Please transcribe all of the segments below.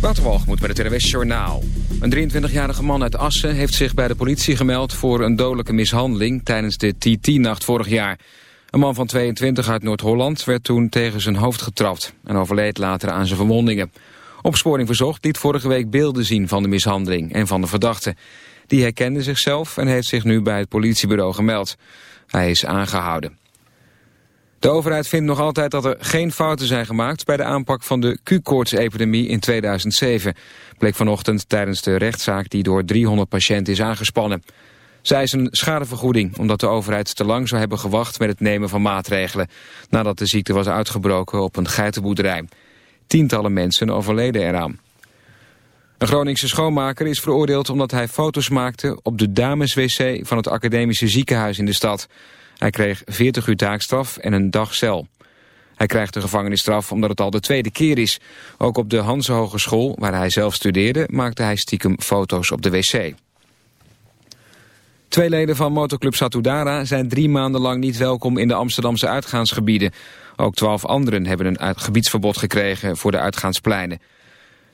Waterwalgemoed met het RWS Journaal. Een 23-jarige man uit Assen heeft zich bij de politie gemeld... voor een dodelijke mishandeling tijdens de TT-nacht vorig jaar. Een man van 22 uit Noord-Holland werd toen tegen zijn hoofd getrapt... en overleed later aan zijn verwondingen. Opsporing Verzocht liet vorige week beelden zien van de mishandeling en van de verdachte. Die herkende zichzelf en heeft zich nu bij het politiebureau gemeld. Hij is aangehouden. De overheid vindt nog altijd dat er geen fouten zijn gemaakt... bij de aanpak van de Q-koortsepidemie in 2007. Bleek vanochtend tijdens de rechtszaak die door 300 patiënten is aangespannen. Zij is een schadevergoeding omdat de overheid te lang zou hebben gewacht... met het nemen van maatregelen... nadat de ziekte was uitgebroken op een geitenboerderij. Tientallen mensen overleden eraan. Een Groningse schoonmaker is veroordeeld omdat hij foto's maakte... op de dameswc van het academische ziekenhuis in de stad... Hij kreeg 40 uur taakstraf en een dag cel. Hij krijgt de gevangenisstraf omdat het al de tweede keer is. Ook op de Hanse Hogeschool, waar hij zelf studeerde, maakte hij stiekem foto's op de wc. Twee leden van motoclub Satudara zijn drie maanden lang niet welkom in de Amsterdamse uitgaansgebieden. Ook twaalf anderen hebben een gebiedsverbod gekregen voor de uitgaanspleinen.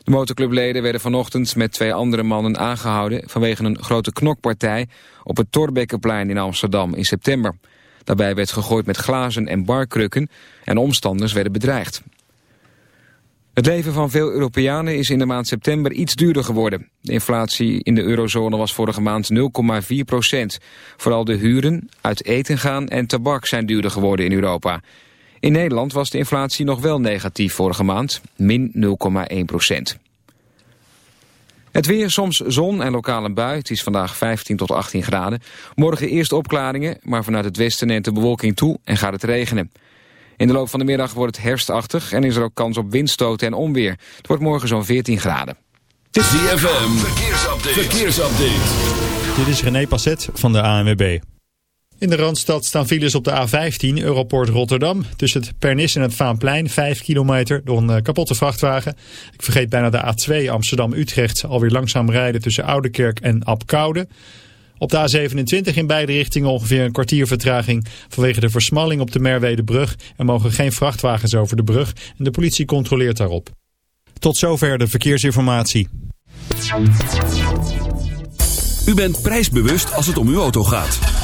De motorclubleden werden vanochtend met twee andere mannen aangehouden... vanwege een grote knokpartij op het Torbekkenplein in Amsterdam in september. Daarbij werd gegooid met glazen en barkrukken en omstanders werden bedreigd. Het leven van veel Europeanen is in de maand september iets duurder geworden. De inflatie in de eurozone was vorige maand 0,4 procent. Vooral de huren, uit eten gaan en tabak zijn duurder geworden in Europa. In Nederland was de inflatie nog wel negatief vorige maand, min 0,1 procent. Het weer, soms zon en lokaal een bui. Het is vandaag 15 tot 18 graden. Morgen eerst opklaringen, maar vanuit het westen neemt de bewolking toe en gaat het regenen. In de loop van de middag wordt het herfstachtig en is er ook kans op windstoten en onweer. Het wordt morgen zo'n 14 graden. ZFM, verkeersupdate. verkeersupdate. Dit is René Passet van de ANWB. In de Randstad staan files op de A15, Europort Rotterdam. Tussen het Pernis en het Vaanplein, 5 kilometer door een eh, kapotte vrachtwagen. Ik vergeet bijna de A2 Amsterdam-Utrecht alweer langzaam rijden tussen Oudekerk en Apkoude. Op de A27 in beide richtingen ongeveer een kwartier vertraging vanwege de versmalling op de Merwedebrug. Er mogen geen vrachtwagens over de brug en de politie controleert daarop. Tot zover de verkeersinformatie. U bent prijsbewust als het om uw auto gaat.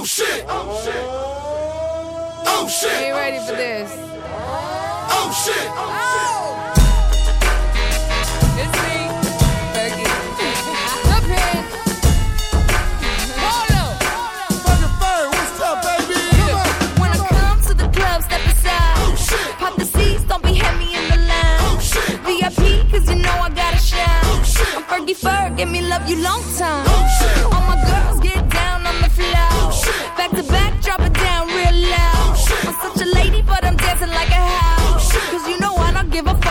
Oh shit! Oh shit! Oh shit! Are you ready oh, for this? Oh shit! Oh! It's me, Fergie. Up here. Polo. what's up, baby? When I come to the club, step aside. Oh, Pop the seats, don't be heavy in the line. Oh, VIP, cause you know I gotta shine. I'm Fergie Ferg, give me love you long time. Oh shit! All my girls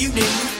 You didn't.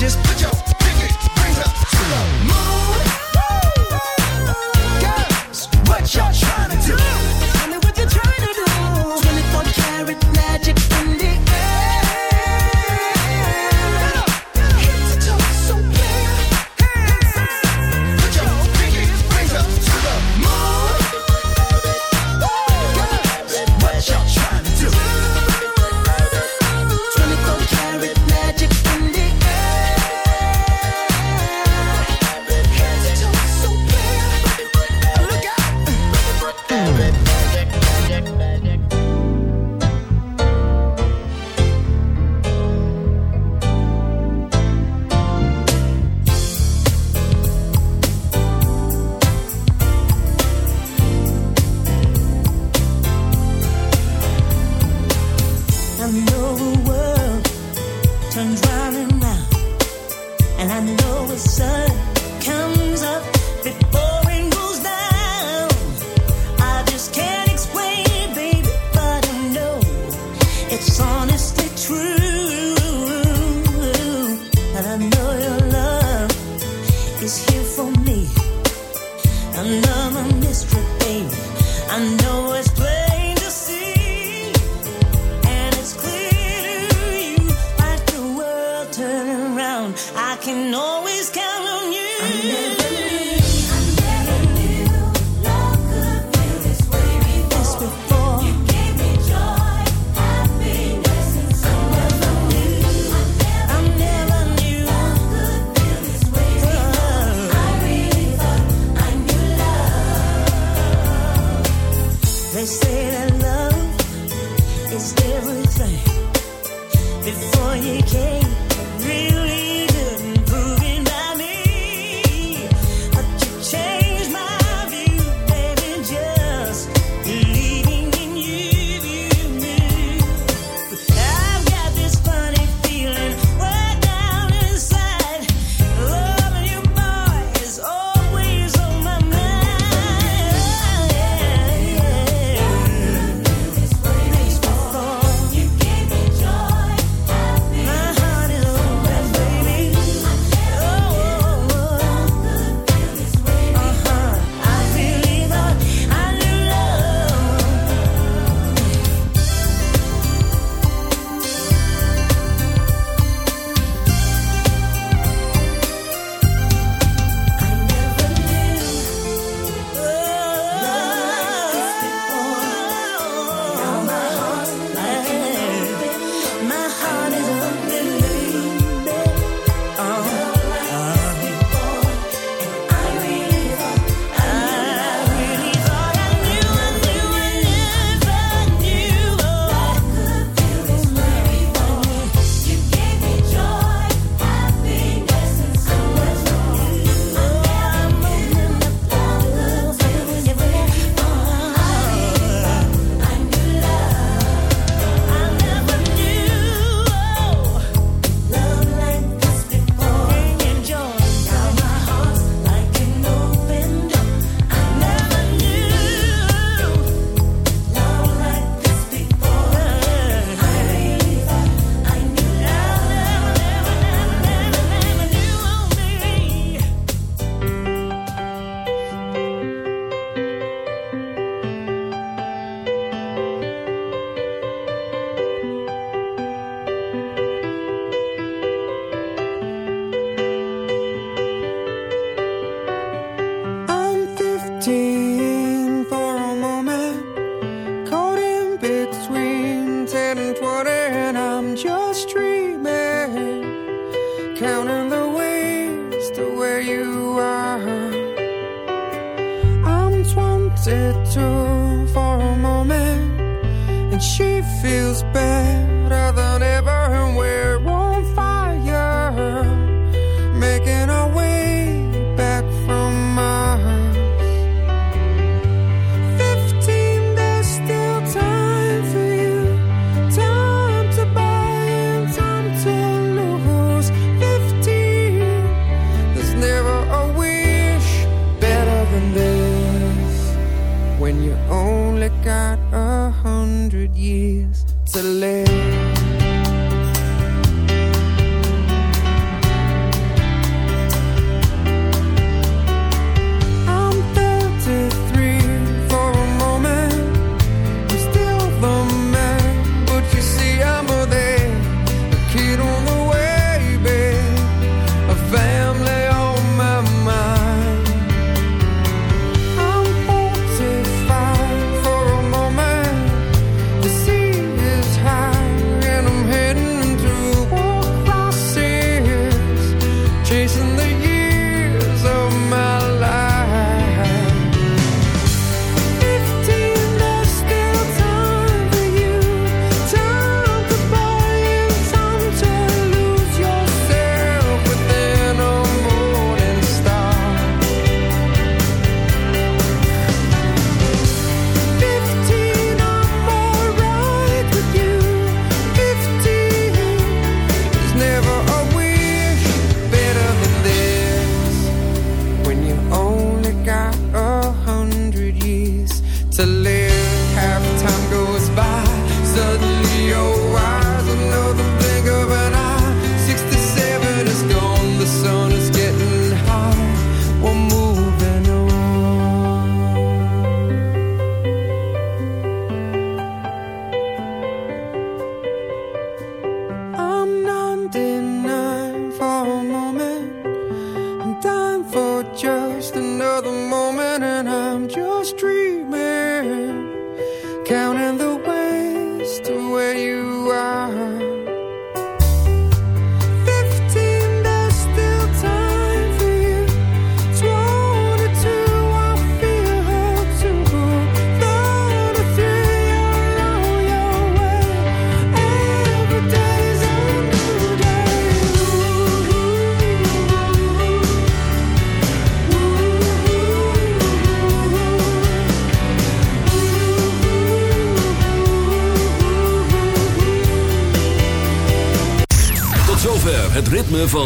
just put your they say